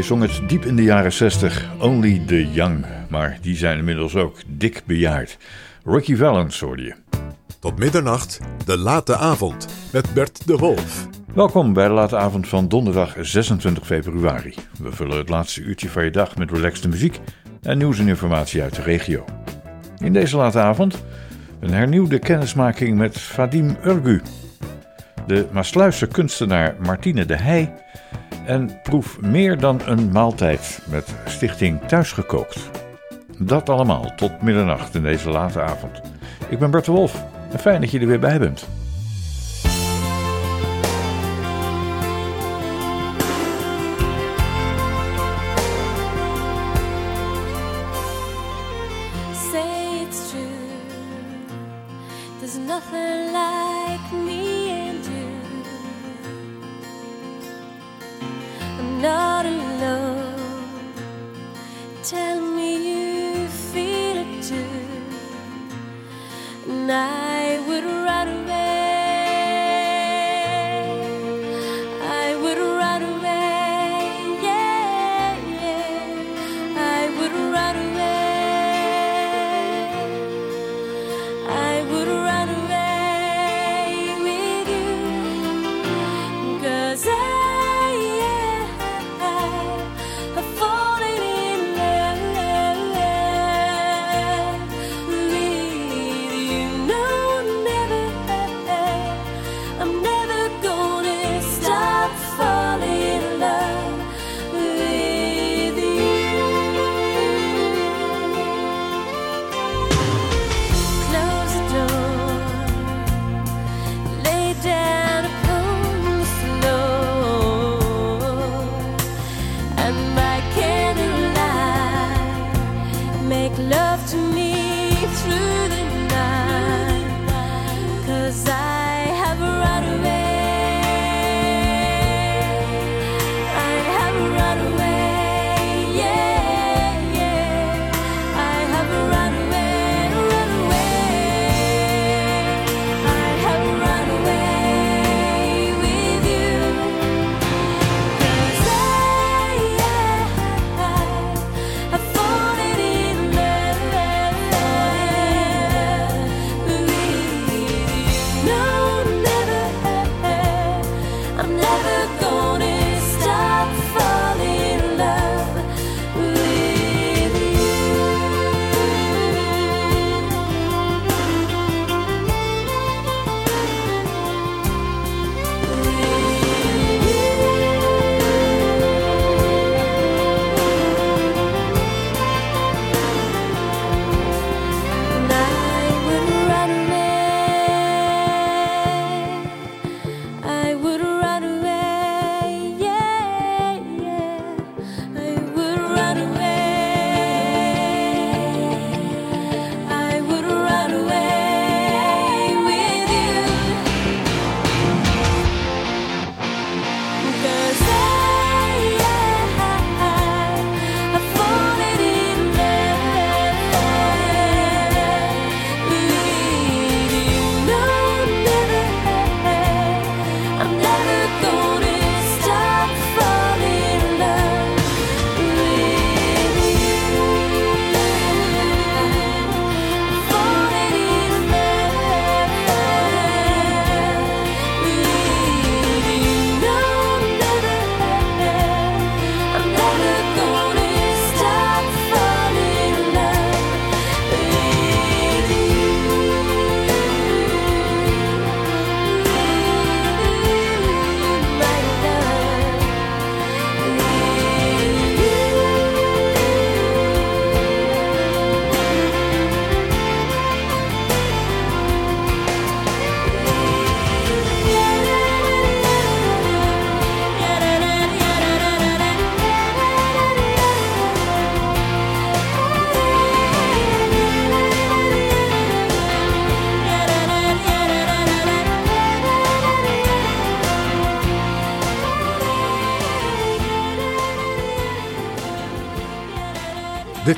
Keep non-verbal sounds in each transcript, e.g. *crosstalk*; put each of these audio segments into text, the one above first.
Hij zong het diep in de jaren 60, Only the Young. Maar die zijn inmiddels ook dik bejaard. Ricky Valens hoorde je. Tot middernacht, de late avond met Bert de Wolf. Welkom bij de late avond van donderdag 26 februari. We vullen het laatste uurtje van je dag met relaxte muziek en nieuws en informatie uit de regio. In deze late avond een hernieuwde kennismaking met Vadim Urgu, de Maasluisse kunstenaar Martine de Heij en proef meer dan een maaltijd met Stichting Thuisgekookt. Dat allemaal tot middernacht in deze late avond. Ik ben Bert de Wolf en fijn dat je er weer bij bent.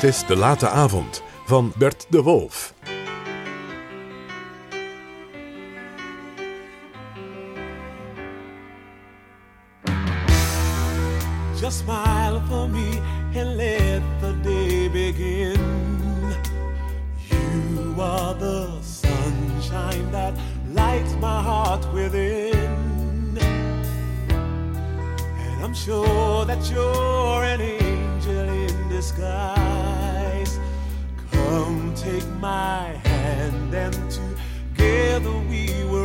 Dit is De Late Avond van Bert de Wolf. Just smile for me and let the day begin. You are the sunshine that lights my heart within. And I'm sure that you're an angel in disguise. Come take my hand and together we will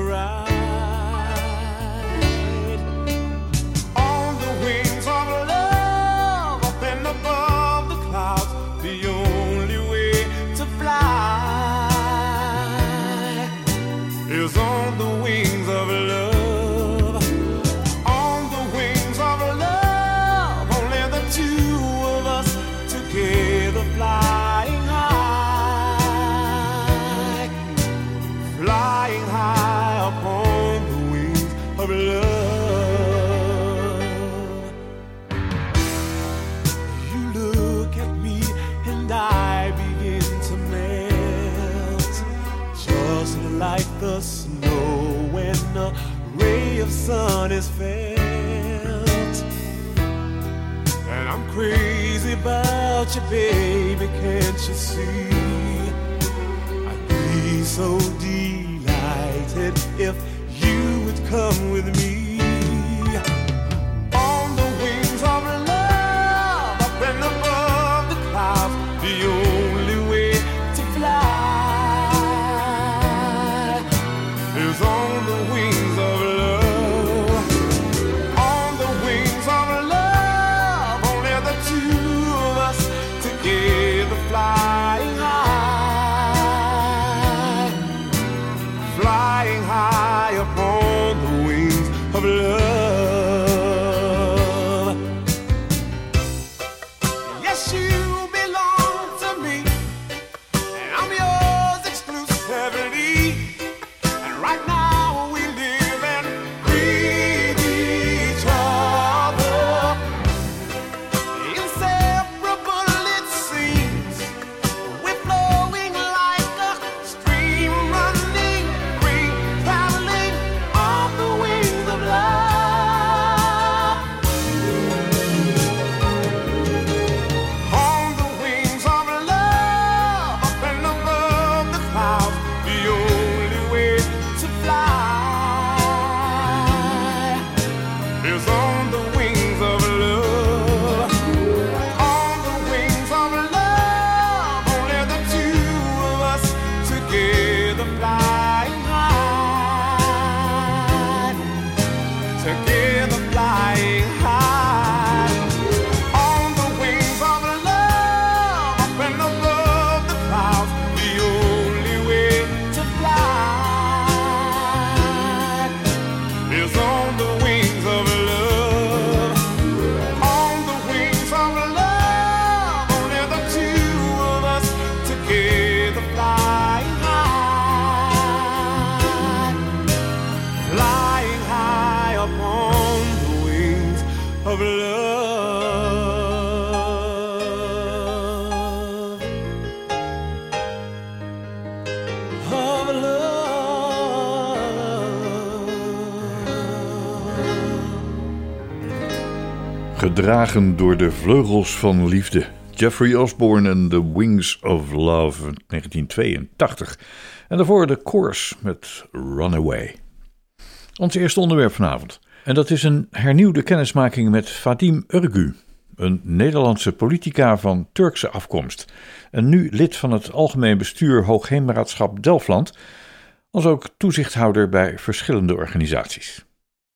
you, baby, can't you see? I'd be so Gedragen door de vleugels van liefde. Jeffrey Osborne en The Wings of Love 1982. En daarvoor de Course met Runaway. Ons eerste onderwerp vanavond. En dat is een hernieuwde kennismaking met Fatim Urgu. Een Nederlandse politica van Turkse afkomst. En nu lid van het Algemeen Bestuur Hoogheemraadschap Delfland. Als ook toezichthouder bij verschillende organisaties.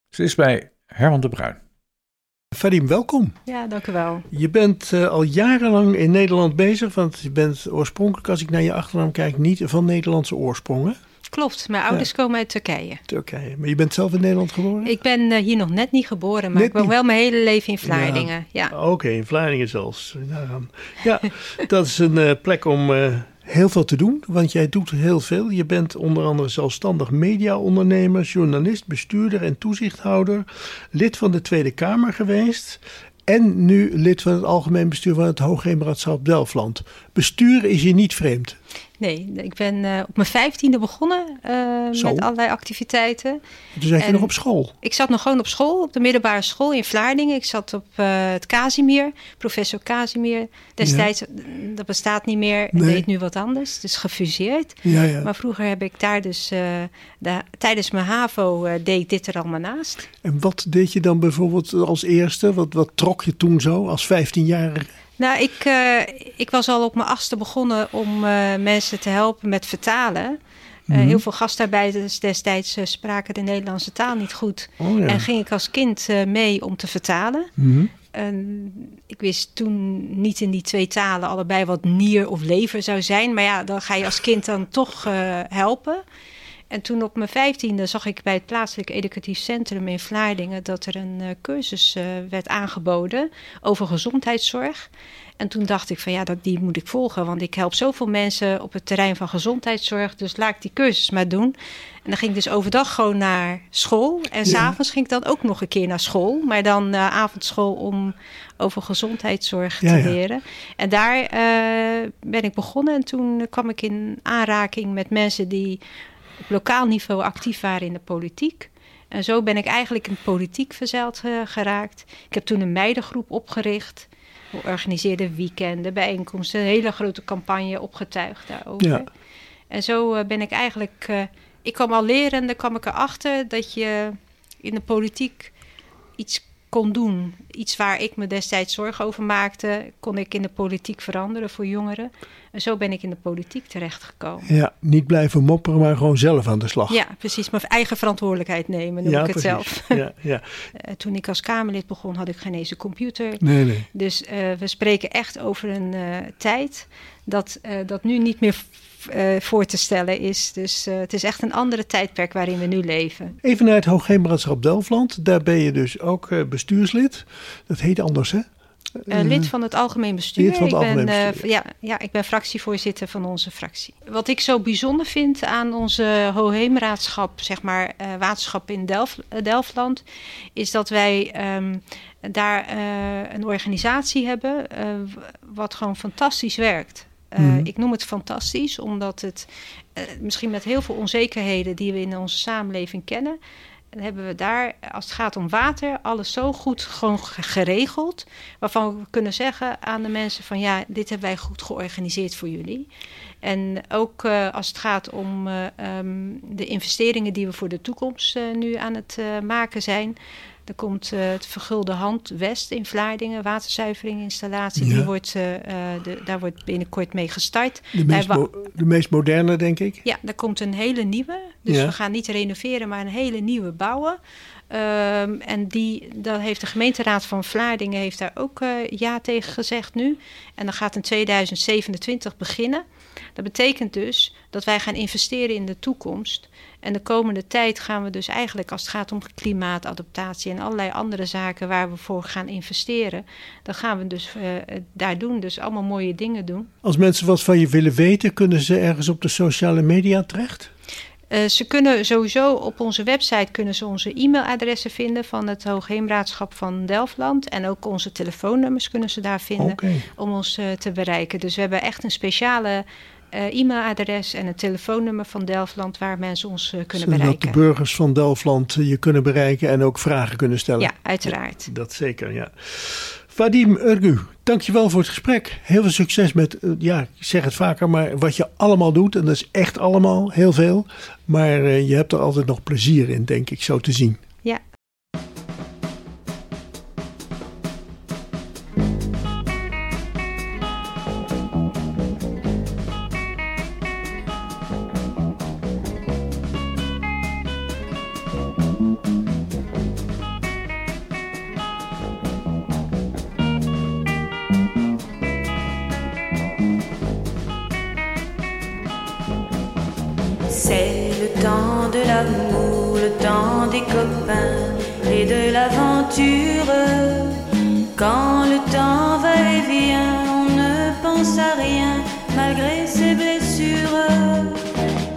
Ze is bij Herman de Bruin. Fadim, welkom. Ja, dank u wel. Je bent eh, al jarenlang in Nederland bezig, want je bent oorspronkelijk, als ik naar je achternaam kijk, niet van Nederlandse oorsprongen. Klopt, mijn ouders komen uit Turkije. Turkije. Maar je bent zelf in Nederland geboren? Ik ben eh, hier nog net niet geboren, maar Net ik woon niet. wel mijn hele leven in Vlaardingen. Ja. Oké, in Vlaardingen zelfs. Daaraan. Ja, *laughs* dat is een eh, plek om heel veel te doen, want jij doet heel veel. Je bent onder andere zelfstandig mediaondernemer, journalist, bestuurder en toezichthouder, lid van de Tweede Kamer geweest En nu lid van het algemeen bestuur van het Hoogheemraadschap Delftland. Bestuur is je niet vreemd. Nee, ik ben uh, op mijn vijftiende begonnen uh, met allerlei activiteiten. Dus zat je nog op school? Ik zat nog gewoon op school, op de middelbare school in Vlaardingen. Ik zat op uh, het Casimir, professor Casimir. Destijds, ja. dat bestaat niet meer, nee. deed nu wat anders. Dus gefuseerd. Ja, ja. Maar vroeger heb ik daar dus, de, tijdens mijn HAVO deed ik dit er allemaal naast. En wat deed je dan bijvoorbeeld als eerste? Wat, wat trok je toen zo als 15-jarige? Nou, ik, uh, ik was al op mijn achtste begonnen om uh, mensen te helpen met vertalen. Uh, mm -hmm. Heel veel gastarbeiders destijds spraken de Nederlandse taal niet goed. Oh, ja. En ging ik als kind mee om te vertalen. Mm -hmm. En ik wist toen niet in die twee talen allebei wat nier of lever zou zijn. Maar ja, dan ga je als kind dan toch helpen. En toen op mijn vijftiende zag ik bij het plaatselijk educatief centrum in Vlaardingen dat er een uh, cursus uh, werd aangeboden over gezondheidszorg. En toen dacht ik van ja, dat, die moet ik volgen, want ik help zoveel mensen op het terrein van gezondheidszorg. Dus laat ik die cursus maar doen. En dan ging ik dus overdag gewoon naar school. En Ja. s'avonds ging ik dan ook nog een keer naar school. Maar dan uh, avondschool om over gezondheidszorg te ja. leren. En daar ben ik begonnen. En toen kwam ik in aanraking met mensen die op lokaal niveau actief waren in de politiek. En zo ben ik eigenlijk in politiek verzeild uh, geraakt. Ik heb toen een meidengroep opgericht. We organiseerden weekenden, bijeenkomsten, een hele grote campagne opgetuigd daarover. Ja. En zo uh, ben ik eigenlijk. Uh, ik kwam al leren en dan kwam ik erachter dat je in de politiek iets kon doen. Iets waar ik me destijds zorgen over maakte, kon ik in de politiek veranderen voor jongeren. En zo ben ik in de politiek terechtgekomen. Ja, niet blijven mopperen, maar gewoon zelf aan de slag. Ja, precies. Mijn eigen verantwoordelijkheid nemen, noem Ja, ik het precies. zelf. Ja, ja. Uh, *laughs* toen ik als Kamerlid begon, had ik geen eens een computer. Nee, nee. Dus uh, we spreken echt over een uh, tijd dat, dat nu niet meer voor te stellen is. Dus uh, het is echt een andere tijdperk waarin we nu leven. Even naar het Hoogheemraadschap Delftland. Daar ben je dus ook uh, bestuurslid. Dat heet anders, hè? Uh, lid van het algemeen bestuur. Lid van het ik, algemeen ben, bestuur. uh, ja, ja, ik ben fractievoorzitter van onze fractie. Wat ik zo bijzonder vind aan onze Hoogheemraadschap, zeg maar uh, waterschap in Delf, Delftland, is dat wij um, daar een organisatie hebben wat gewoon fantastisch werkt. Uh, Mhm. mm. Ik noem het fantastisch, omdat het uh, misschien met heel veel onzekerheden die we in onze samenleving kennen, hebben we daar, als het gaat om water, alles zo goed gewoon geregeld. Waarvan we kunnen zeggen aan de mensen van ja, dit hebben wij goed georganiseerd voor jullie. En ook uh, als het gaat om um, de investeringen die we voor de toekomst nu aan het maken zijn. Er komt uh, het Vergulde Hand West in Vlaardingen, waterzuiveringinstallatie. Ja. Die wordt, uh, de, daar wordt binnenkort mee gestart. De meest, wa- de meest moderne, denk ik. ja, daar komt een hele nieuwe. Dus Ja. we gaan niet renoveren, maar een hele nieuwe bouwen. Ehm, en die, dat heeft de gemeenteraad van Vlaardingen heeft daar ook eh, ja tegen gezegd nu. En dan gaat in 2027 beginnen. Dat betekent dus dat wij gaan investeren in de toekomst. En de komende tijd gaan we dus eigenlijk, als het gaat om klimaatadaptatie en allerlei andere zaken waar we voor gaan investeren, dan gaan we dus eh, daar doen. Dus allemaal mooie dingen doen. Als mensen wat van je willen weten, kunnen ze ergens op de sociale media terecht? Uh, ze kunnen sowieso op onze website kunnen ze onze e-mailadressen vinden van het Hoogheemraadschap van Delftland. En ook onze telefoonnummers kunnen ze daar vinden om ons uh, te bereiken. Dus we hebben echt een speciale e-mailadres en een telefoonnummer van Delftland waar mensen ons kunnen Zodat bereiken. de burgers van Delftland je kunnen bereiken en ook vragen kunnen stellen. Ja, uiteraard. Dat zeker, ja. Vadim Urgu, dankjewel voor het gesprek. Heel veel succes met, ja, ik zeg het vaker, maar wat je allemaal doet. En dat is echt allemaal heel veel. Maar je hebt er altijd nog plezier in, denk ik, zo te zien. C'est le temps de l'amour, le temps des copains et de l'aventure. Quand le temps va et vient, on ne pense à rien malgré ses blessures.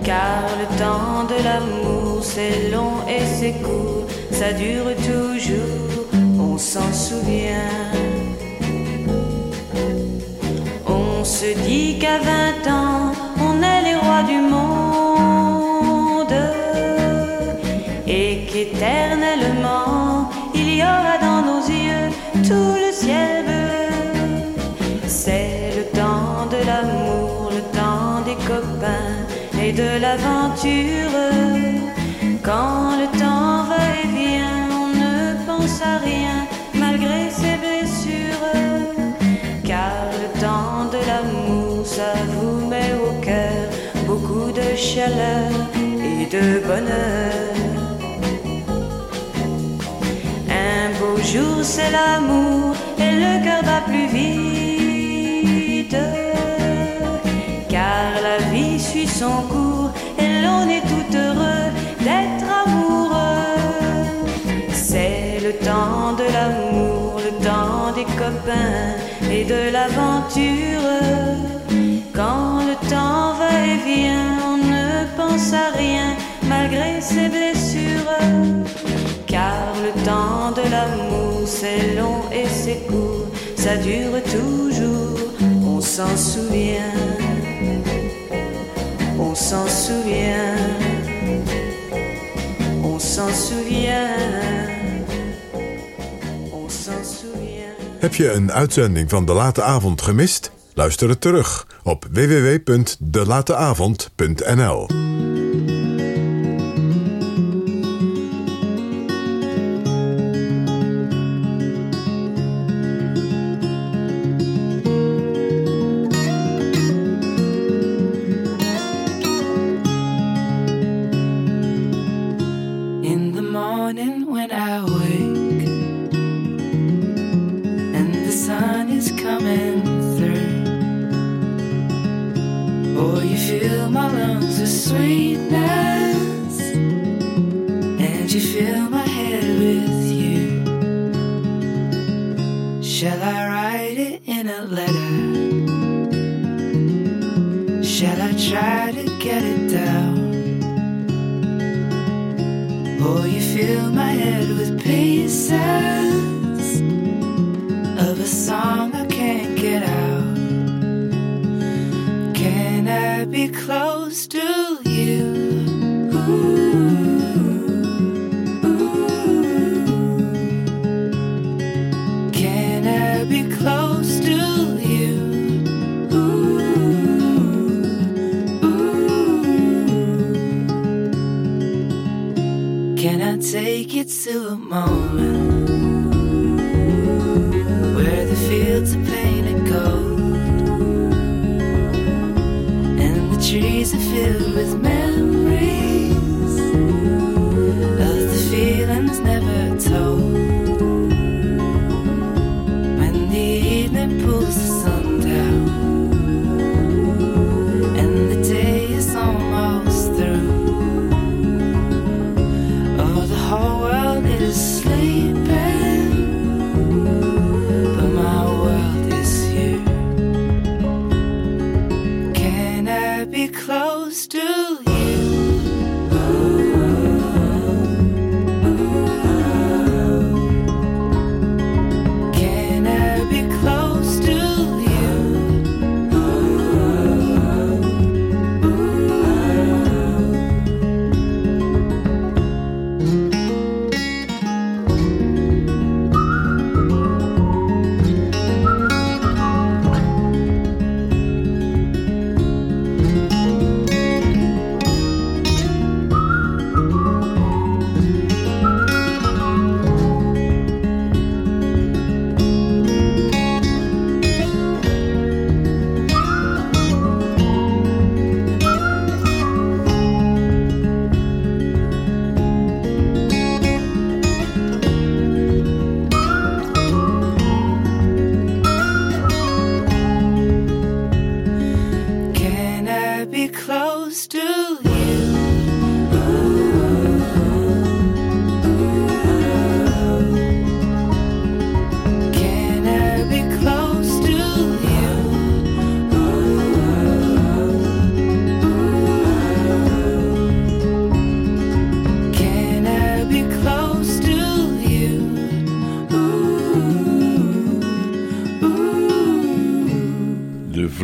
Car le temps de l'amour, c'est long et c'est court, ça dure toujours. On s'en souvient. On se dit qu'à 20 ans, et qu'éternellement, il y aura dans nos yeux tout le ciel bleu. C'est le temps de l'amour, le temps des copains et de l'aventure. Quand le temps va et vient, on ne pense à rien malgré ses blessures. Car le temps de l'amour, ça vous met au cœur beaucoup de chaleur et de bonheur. C'est l'amour et le cœur bat plus vite. Car la vie suit son cours et l'on est tout heureux d'être amoureux. C'est le temps de l'amour, le temps des copains et de l'aventure. Quand le temps va et vient, on ne pense à rien malgré ses blessures. Temps de l'amour, c'est long et c'est court, ça dure toujours, on s'en souvient, on s'en souvient, on s'en souvient, on s'en souvient. Heb je een uitzending van De Late Avond gemist? Luister het terug op www.delateavond.nl. filled with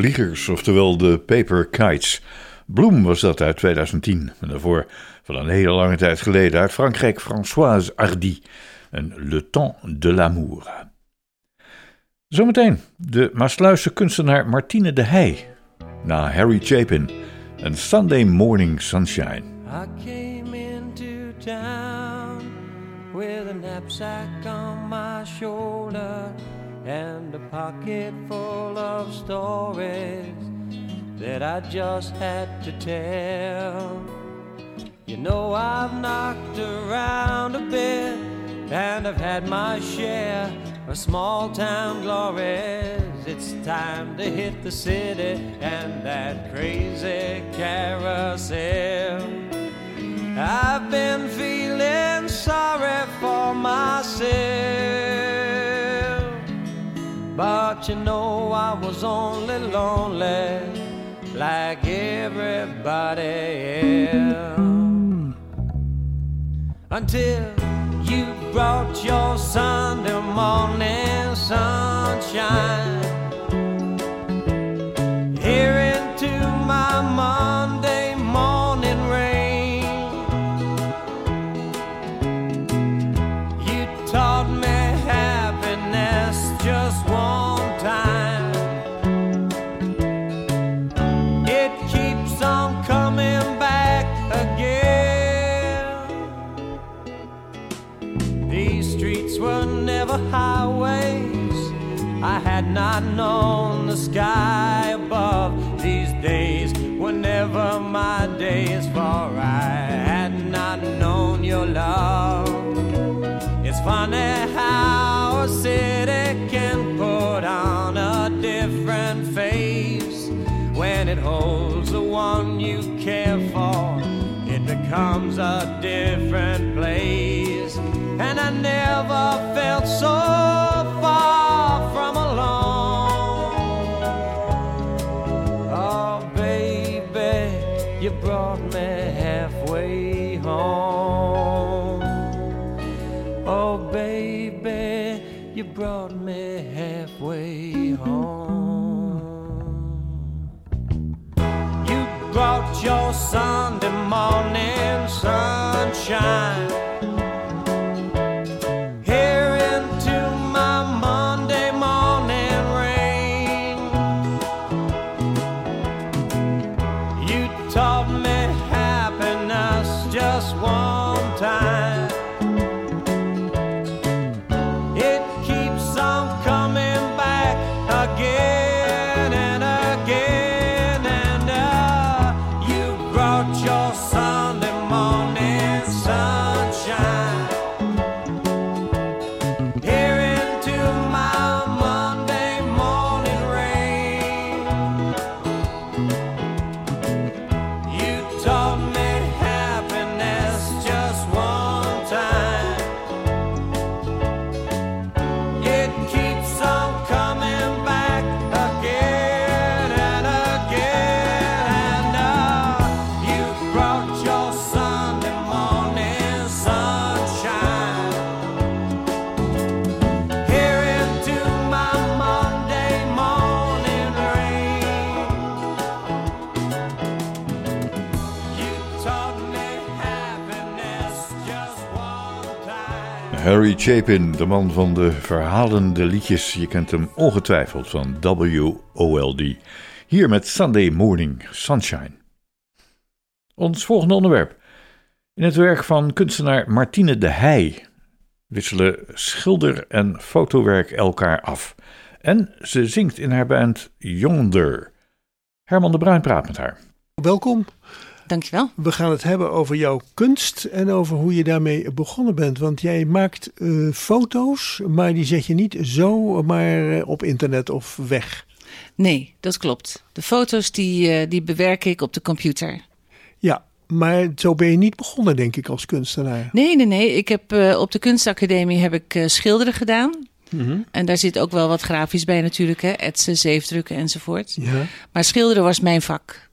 vliegers, oftewel de Paper Kites. Bloem was dat uit 2010. En daarvoor van een hele lange tijd geleden uit Frankrijk Françoise Hardy. En Le Temps de l'Amour. Zometeen de Maasluisse kunstenaar Martine de Heij. Na Harry Chapin en Sunday Morning Sunshine. I came into town with a knapsack on my shoulder and a pocket full of stories that I just had to tell. You know, I've knocked around a bit and I've had my share of small town glories. It's time to hit the city and that crazy carousel. I've been feeling sorry for myself. But you know, I was only lonely like everybody else. Until you brought your Sunday morning sunshine here into my Monday streets were never highways. I had not known the sky above. These days were never my days, for I had not known your love. It's funny how a city can put on a different face when it holds the one you care for. It becomes a different place, and I never felt so far from alone. Oh, baby, you brought me halfway home. Oh, baby, you brought me halfway home. You brought your Sunday morning sunshine Harry Chapin, de man van de verhalende liedjes. Je kent hem ongetwijfeld van WOLD. Hier met Sunday Morning Sunshine. Ons volgende onderwerp. In het werk van kunstenaar Martine de Heij wisselen schilder en fotowerk elkaar af. En ze zingt in haar band Yonder. Herman de Bruin praat met haar. Welkom. Dankjewel. We gaan het hebben over jouw kunst en over hoe je daarmee begonnen bent. Want jij maakt eh, foto's, maar die zet je niet zo maar eh, op internet of weg. Nee, dat klopt. De foto's die, eh, die bewerk ik op de computer. Ja, maar zo ben je niet begonnen, denk ik, als kunstenaar. Nee, nee, nee. Ik heb op de kunstacademie heb ik schilderen gedaan. Mhm. En daar zit ook wel wat grafisch bij natuurlijk, hè? etsen, zeefdrukken enzovoort. Ja. Maar schilderen was mijn vak.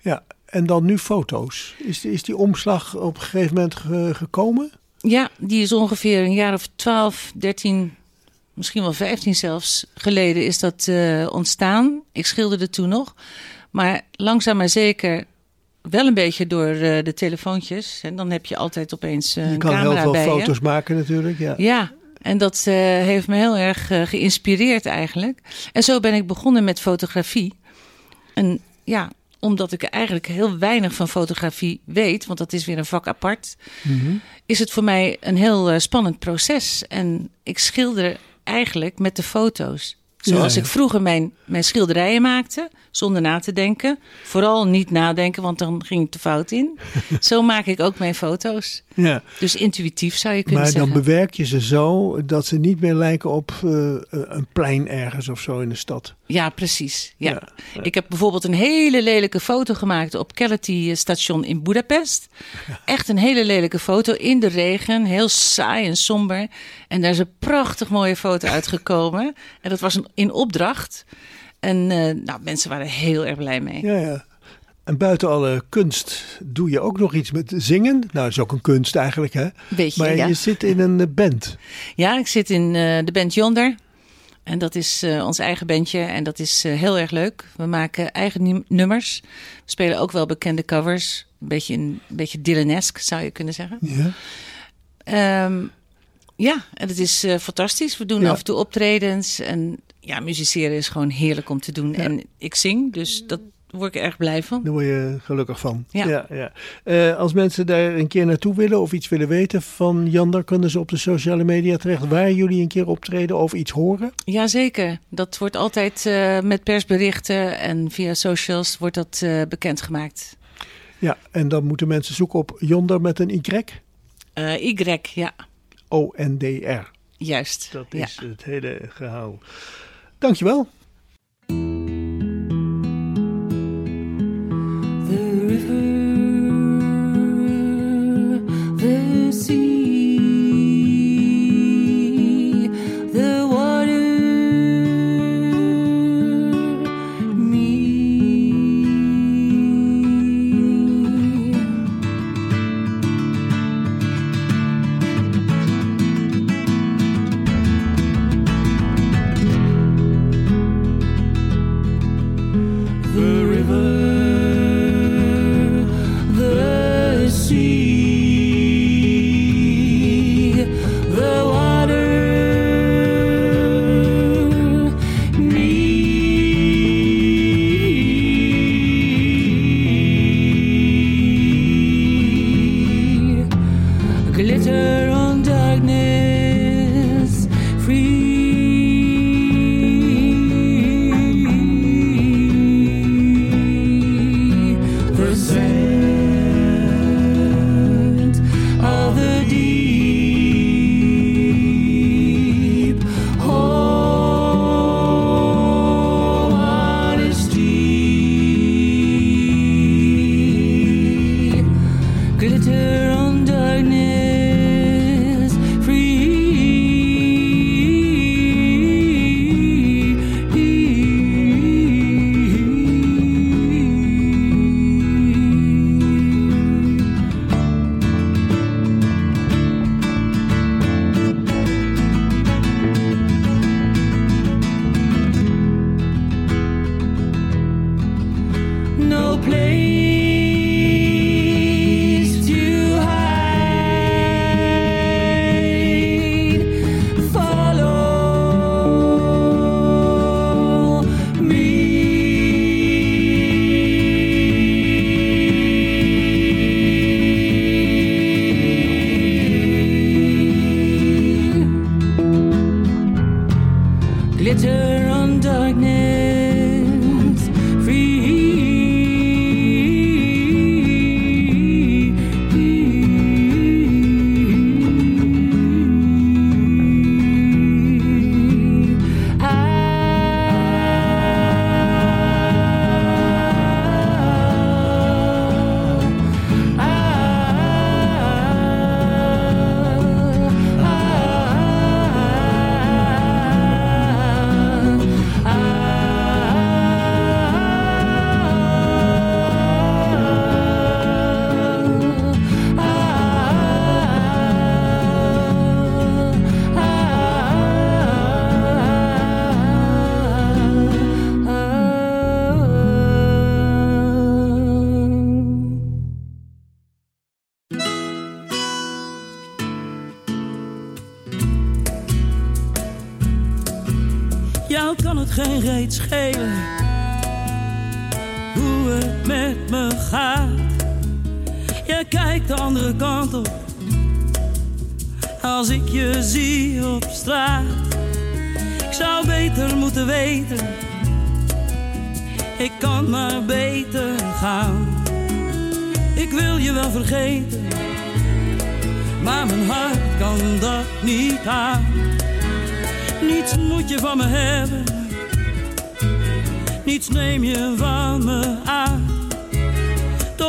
ja, en dan nu foto's. Is, is die omslag op een gegeven moment ge- gekomen? Ja, die is ongeveer een jaar of 12, 13 misschien wel 15 zelfs geleden is dat eh, ontstaan. Ik schilderde toen nog. Maar langzaam maar zeker wel een beetje door eh, de telefoontjes. En dan heb je altijd opeens Je een kan heel camera veel bij je. foto's maken natuurlijk. Ja. Ja, en dat eh, heeft me heel erg geïnspireerd eigenlijk. En zo ben ik begonnen met fotografie. En ja, omdat ik eigenlijk heel weinig van fotografie weet, want dat is weer een vak apart, Mhm. is het voor mij een heel eh, spannend proces. En ik schilder eigenlijk met de foto's. Zoals Ja, ik vroeger mijn, mijn schilderijen maakte, zonder na te denken. Vooral niet nadenken, want dan ging ik te fout in. *laughs* Zo maak ik ook mijn foto's. Ja. Dus intuïtief zou je kunnen Maar dan zeggen. bewerk je ze zo dat ze niet meer lijken op eh, een plein ergens of zo in de stad. Ja, precies. Ja. Ik heb bijvoorbeeld een hele lelijke foto gemaakt op Keleti station in Budapest. Echt een hele lelijke foto in de regen, heel saai en somber. En daar is een prachtig mooie foto uitgekomen. En dat was een, in opdracht. En eh, nou, mensen waren heel erg blij mee. Ja, ja. En buiten alle kunst doe je ook nog iets met zingen. Nou, dat is ook een kunst eigenlijk, hè? Beetje, maar ja. je zit in een eh, band. Ja, ik zit in eh, de band Yonder. En dat is ons eigen bandje. En dat is heel erg leuk. We maken eigen nu- nummers. We spelen ook wel bekende covers. Een beetje, een beetje Dylanesque, zou je kunnen zeggen. Ja. Ehm, ja, en het is fantastisch. We doen Ja. af en toe optredens. En ja, musiceren is gewoon heerlijk om te doen. Ja. En ik zing, dus dat word ik erg blij van. Daar word je gelukkig van. Ja. ja, Eh, als mensen daar een keer naartoe willen of iets willen weten van Jander, kunnen ze op de sociale media terecht waar jullie een keer optreden of iets horen. Jazeker, dat wordt altijd eh, met persberichten en via socials wordt dat eh, bekendgemaakt. Ja, en dan moeten mensen zoeken op Jonder met een Y. Y, ja, O-N-D-R. juist. Dat ja. is het hele gehaal. Dankjewel. The river, the sea,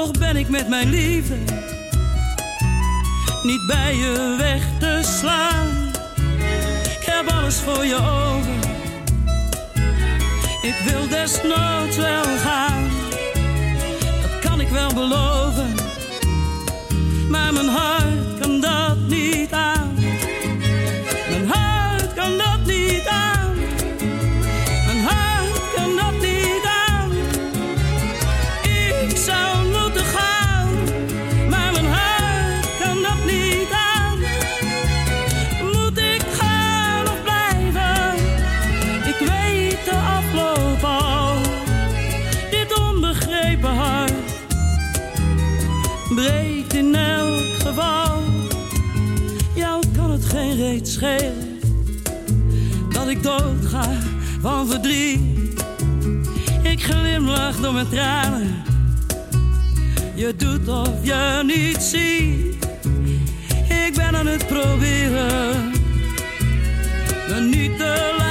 toch ben ik met mijn liefde niet bij je weg te slaan. Ik heb alles voor je over, ik wil desnoods wel gaan. Dat kan ik wel beloven, maar mijn hart kan dat van verdriet. Ik glimlach door mijn tranen. Je doet of je niet ziet. Ik ben aan het proberen. Me niet te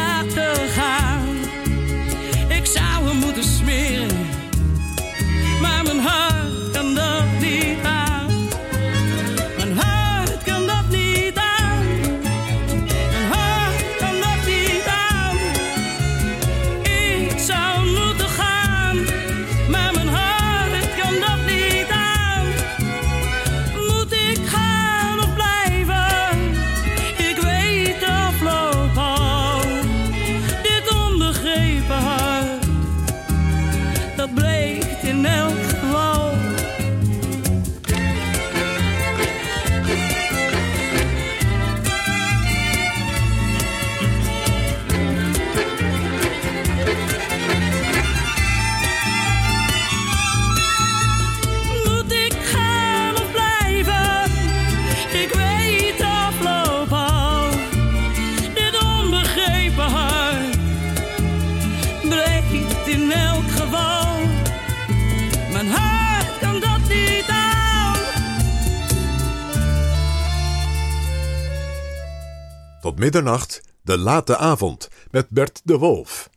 middernacht, de late avond met Bert de Wolf.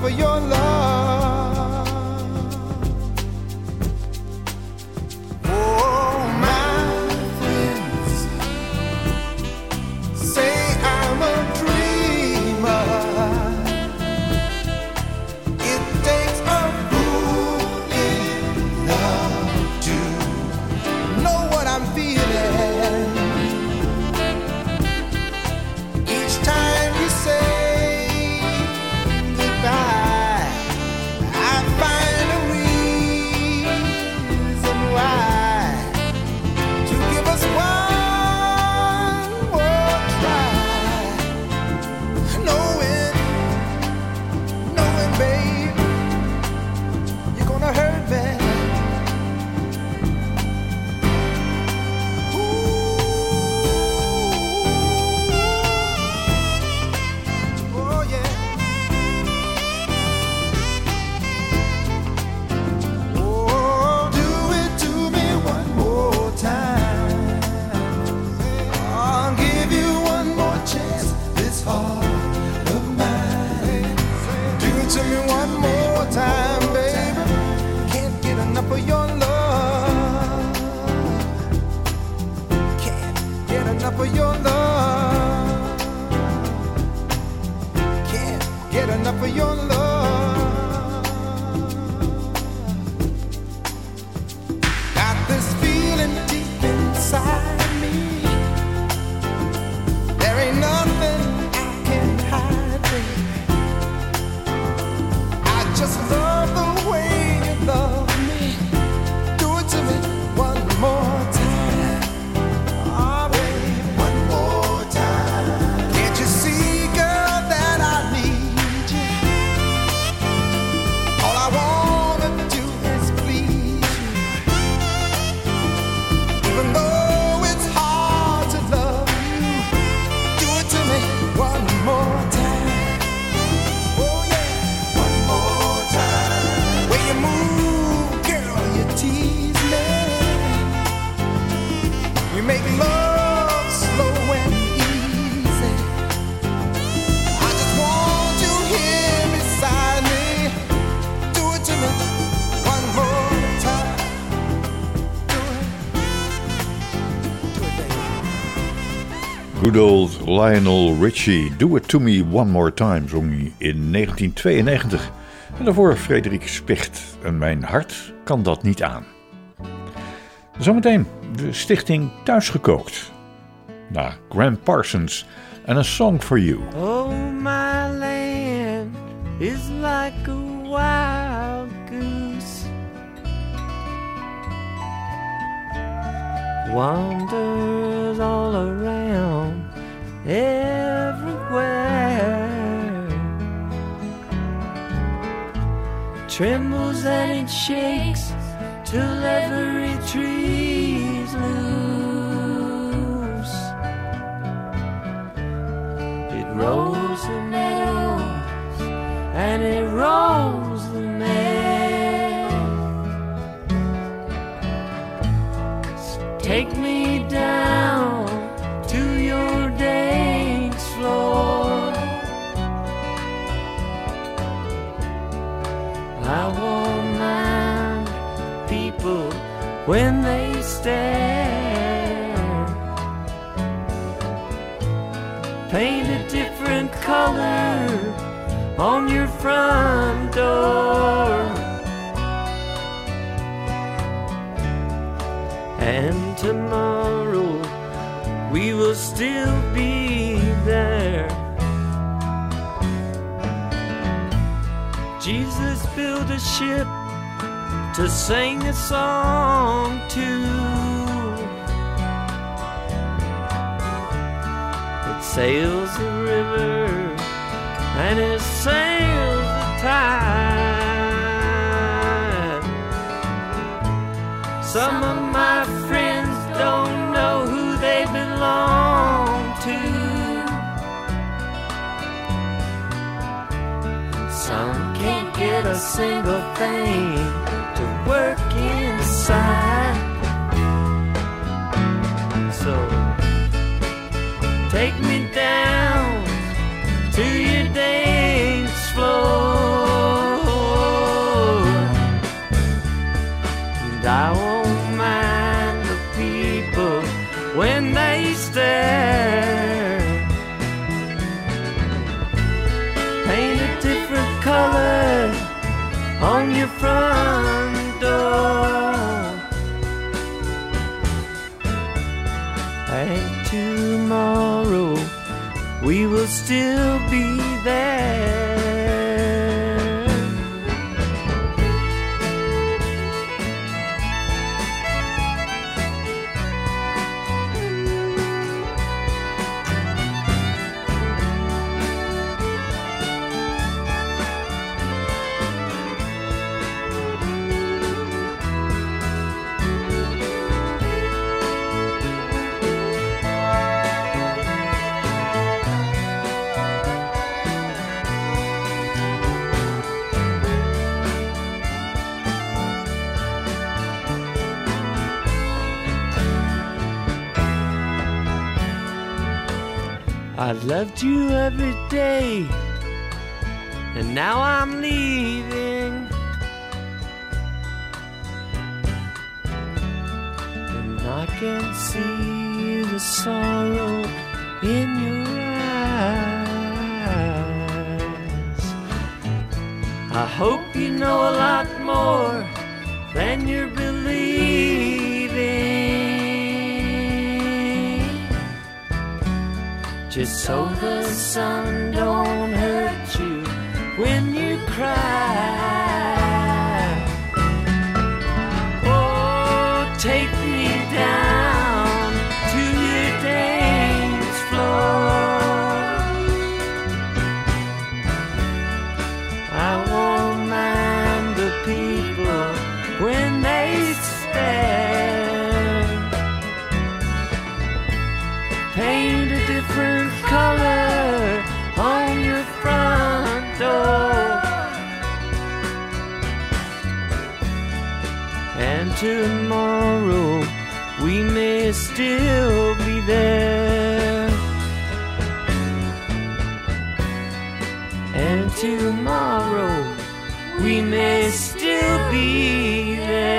for your love. just love Gold, Lionel Richie, Do It To Me One More Time zong hij in 1992. En daarvoor Frederik Spicht en Mijn Hart kan dat niet aan. Zometeen de stichting Thuisgekookt. Na Graham Parsons en A Song For You. Oh, my land is like a wild goose Wanders all around everywhere trembles and it shakes till every tree's loose. It rolls the meadows and it rolls the meadows. So take me down. when they stare. Paint a different color on your front door. And tomorrow we will still be there. Jesus built a ship to sing a song to. It sails the river and it sails the tide. Some of my friends don't know who they belong to. Some can't get a single thing work we will still be there. Loved you every day, and now I'm leaving. And I can see the sorrow in your eyes. I hope you know a lot more than you're believing. Just so the sun don't hurt you when you cry. Tomorrow we may still be there. And tomorrow we may still be there.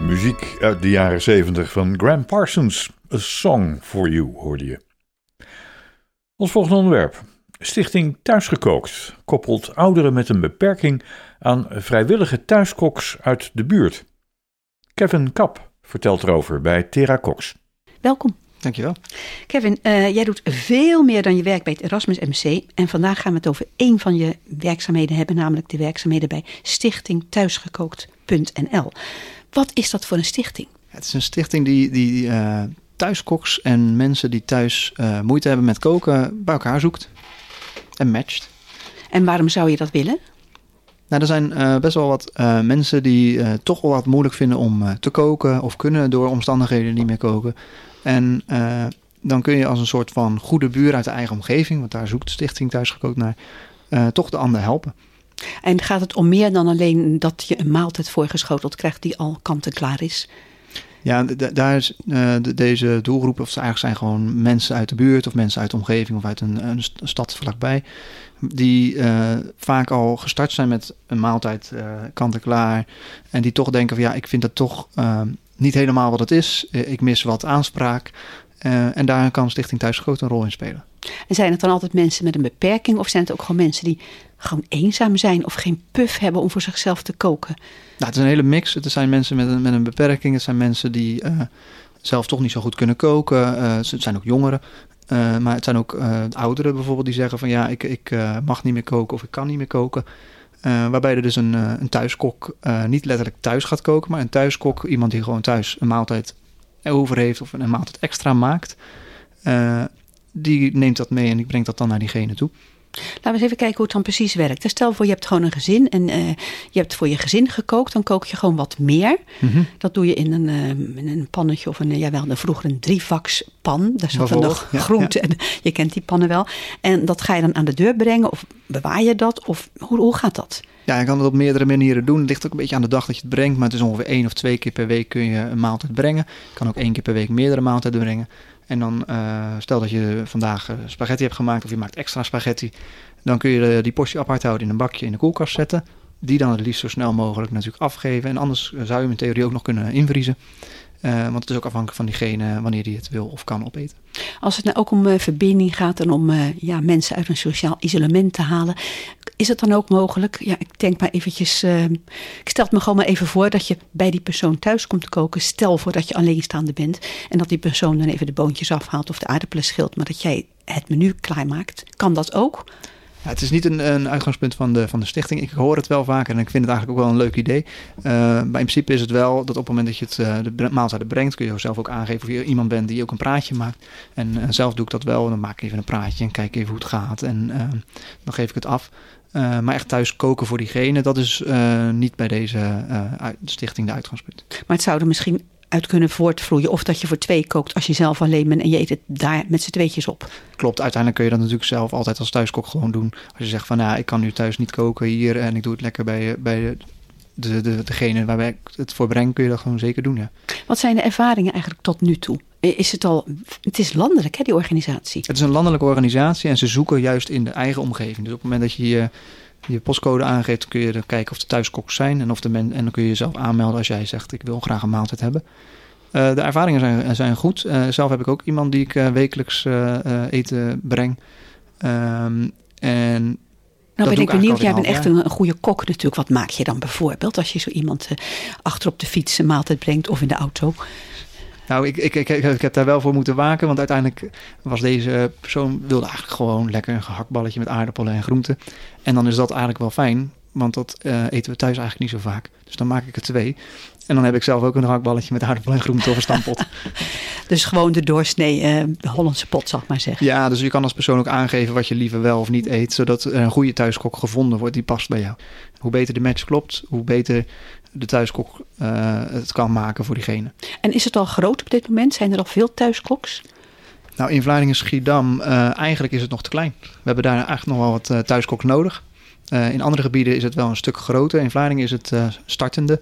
Muziek uit de jaren 70 van Graham Parsons. A Song for You hoorde je. Ons volgende onderwerp. Stichting Thuisgekookt koppelt ouderen met een beperking aan vrijwillige thuiskoks uit de buurt. Kevin Kap vertelt erover bij Tera Cox. Welkom. Dankjewel. Kevin, eh, jij doet veel meer dan je werk bij het Erasmus MC. En vandaag gaan we het over één van je werkzaamheden hebben, namelijk de werkzaamheden bij Stichting Thuisgekookt.nl. Wat is dat voor een stichting? Het is een stichting die, die eh, thuiskoks en mensen die thuis eh, moeite hebben met koken bij elkaar zoekt en matcht. En waarom zou je dat willen? Nou, er zijn eh, best wel wat eh, mensen die eh, toch wel wat moeilijk vinden om te koken of kunnen door omstandigheden niet meer koken. En dan kun je als een soort van goede buur uit de eigen omgeving, want daar zoekt de Stichting Thuisgekookt naar, toch de ander helpen. En gaat het om meer dan alleen dat je een maaltijd voorgeschoteld krijgt die al kant-en-klaar is? Ja, daar is eh, de- deze doelgroep, of ze eigenlijk zijn gewoon mensen uit de buurt of mensen uit de omgeving of uit een, een st- stad vlakbij, die eh, vaak al gestart zijn met een maaltijd eh, kant-en-klaar en die toch denken van ja, ik vind dat toch eh, niet helemaal wat het is. Ik mis wat aanspraak. En daar kan Stichting Thuisgekookt een rol in spelen. En zijn het dan altijd mensen met een beperking of zijn het ook gewoon mensen die gewoon eenzaam zijn of geen puff hebben om voor zichzelf te koken? Nou, het is een hele mix. Het zijn mensen met een, met een beperking. Het zijn mensen die eh, zelf toch niet zo goed kunnen koken. Eh, het zijn ook jongeren. Eh, maar het zijn ook ouderen bijvoorbeeld die zeggen van ja, ik, ik mag niet meer koken of ik kan niet meer koken. Waarbij er dus een, een thuiskok niet letterlijk thuis gaat koken, maar een thuiskok, iemand die gewoon thuis een maaltijd over heeft of een maaltijd extra maakt. Die neemt dat mee en die brengt dat dan naar diegene toe. Laten we eens even kijken hoe het dan precies werkt. Stel voor je hebt gewoon een gezin en eh, je hebt voor je gezin gekookt. Dan kook je gewoon wat meer. Mhm. Dat doe je in een, in een pannetje of een, ja wel, vroeger een drievakspan. Daar zat Bijvoorbeeld, nog ja, groente en *laughs* je kent die pannen wel. En dat ga je dan aan de deur brengen of bewaar je dat? Of hoe, hoe gaat dat? Ja, je kan het op meerdere manieren doen. Het ligt ook een beetje aan de dag dat je het brengt. Maar het is ongeveer één of twee keer per week kun je een maaltijd brengen. Je kan ook één keer per week meerdere maaltijden brengen. En dan eh, stel dat je vandaag eh, spaghetti hebt gemaakt of je maakt extra spaghetti. Dan kun je die portie apart houden in een bakje in de koelkast zetten. Die dan het liefst zo snel mogelijk natuurlijk afgeven. En anders eh, zou je hem in theorie ook nog kunnen invriezen. Want het is ook afhankelijk van diegene wanneer die het wil of kan opeten. Als het nou ook om verbinding gaat en om ja, mensen uit een sociaal isolement te halen, is het dan ook mogelijk? Ja, ik denk maar eventjes, eh, ik stel het me gewoon maar even voor dat je bij die persoon thuis komt koken. Stel voor dat je alleenstaande bent en dat die persoon dan even de boontjes afhaalt of de aardappelen schilt, maar dat jij het menu klaarmaakt. Kan dat ook? Ja, het is niet een, een uitgangspunt van de, van de stichting. Ik hoor het wel vaker en ik vind het eigenlijk ook wel een leuk idee. Eh, maar in principe is het wel dat op het moment dat je het, eh, de maaltijden brengt, kun je zelf ook aangeven of je iemand bent die ook een praatje maakt. En eh, zelf doe ik dat wel. Dan maak ik even een praatje en kijk even hoe het gaat. En dan geef ik het af. Eh, maar echt thuis koken voor diegene, dat is eh, niet bij deze eh, stichting de uitgangspunt. Maar het zou er misschien uit kunnen voortvloeien of dat je voor twee kookt als je zelf alleen bent en je eet het daar met z'n tweetjes op. Klopt, uiteindelijk kun je dat natuurlijk zelf altijd als thuiskok gewoon doen. Als je zegt van, nou, ik kan nu thuis niet koken hier en ik doe het lekker bij, bij de, de, de, degene waarbij ik het voor breng, kun je dat gewoon zeker doen, ja. Wat zijn de ervaringen eigenlijk tot nu toe? Is het al, het is landelijk hè, die organisatie. Het is een landelijke organisatie en ze zoeken juist in de eigen omgeving. Dus op het moment dat je je, je postcode aangeeft, kun je dan kijken of de thuiskoks zijn. En, of de men, en dan kun je jezelf aanmelden als jij zegt, ik wil graag een maaltijd hebben. Eh, de ervaringen zijn, zijn goed. Eh, zelf heb ik ook iemand die ik eh, wekelijks eten breng. Ehm, en Nou ben ik benieuwd, jij bent echt een, een goede kok natuurlijk. Wat maak je dan bijvoorbeeld als je zo iemand eh, achter op de fiets een maaltijd brengt of in de auto? Nou, ik, ik, ik, ik heb daar wel voor moeten waken. Want uiteindelijk was deze persoon wilde eigenlijk gewoon lekker een gehaktballetje met aardappelen en groenten. En dan is dat eigenlijk wel fijn. Want dat eh, eten we thuis eigenlijk niet zo vaak. Dus dan maak ik er twee. En dan heb ik zelf ook een gehaktballetje met aardappelen en groenten of een stampot. *laughs* Dus gewoon de doorsnee eh, Hollandse pot, zal ik maar zeggen. ja, dus je kan als persoon ook aangeven wat je liever wel of niet eet. Zodat er een goede thuiskok gevonden wordt die past bij jou. Hoe beter de match klopt, hoe beter de thuiskok eh, het kan maken voor diegene. En is het al groot op dit moment? Zijn er al veel thuiskoks? Nou, in Vlaardingen-Schiedam, eh eigenlijk is het nog te klein. We hebben daar eigenlijk nog wel wat thuiskoks nodig. In andere gebieden is het wel een stuk groter. In Vlaardingen is het startende.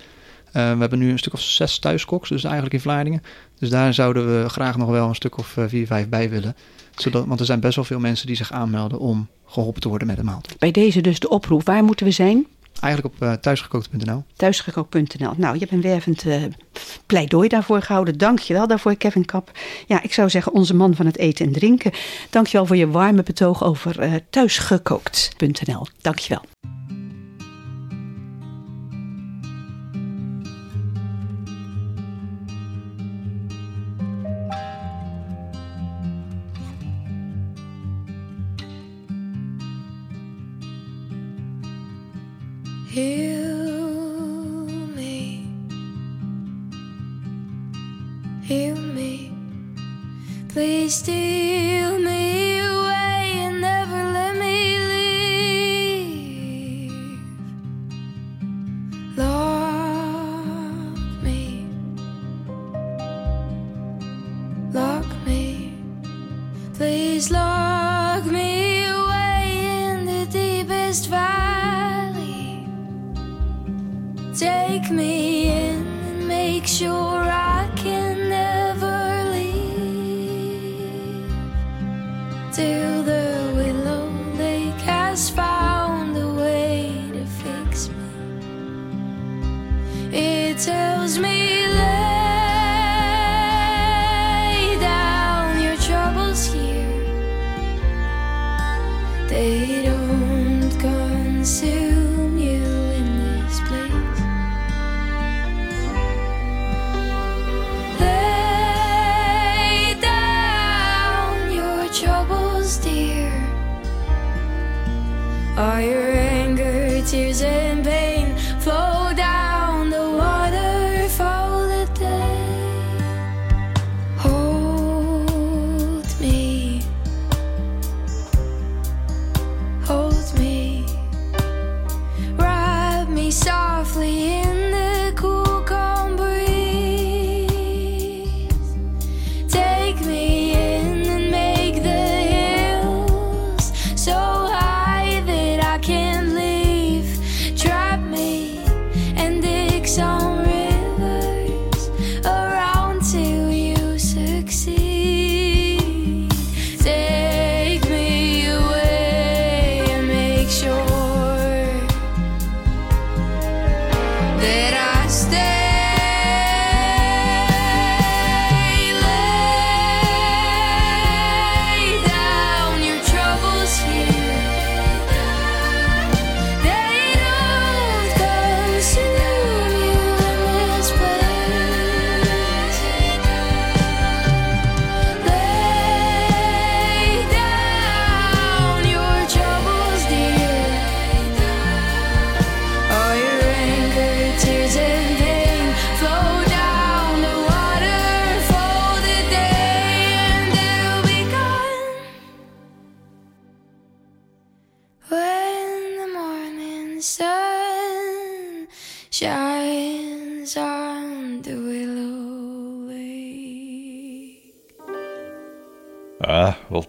Eh, we hebben nu een stuk of zes thuiskoks, dus eigenlijk in Vlaardingen. Dus daar zouden we graag nog wel een stuk of eh, vier, vijf bij willen. Zodat, want er zijn best wel veel mensen die zich aanmelden om geholpen te worden met een maaltijd. Bij deze dus de oproep. Waar moeten we zijn? Eigenlijk op uh, thuisgekookt.nl. Thuisgekookt.nl. Nou, je hebt een wervend uh, pleidooi daarvoor gehouden. Dank je wel daarvoor, Kevin Kap. Ja, ik zou zeggen onze man van het eten en drinken. Dank je wel voor je warme betoog over uh, thuisgekookt.nl. Dank je wel.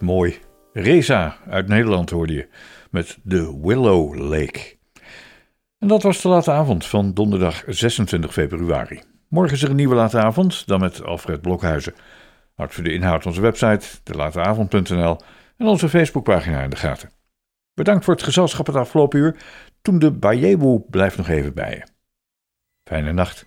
mooi. Reza uit Nederland hoorde je met de Willow Lake. En dat was de late avond van donderdag 26 februari. Morgen is er een nieuwe late avond, dan met Alfred Blokhuizen. Houd voor de inhoud onze website, delateavond.nl en onze Facebookpagina in de gaten. Bedankt voor het gezelschap het afgelopen uur. Toen de Bayebu blijft nog even bij je. Fijne nacht.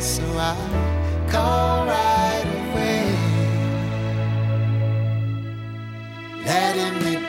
so I call right away, letting me.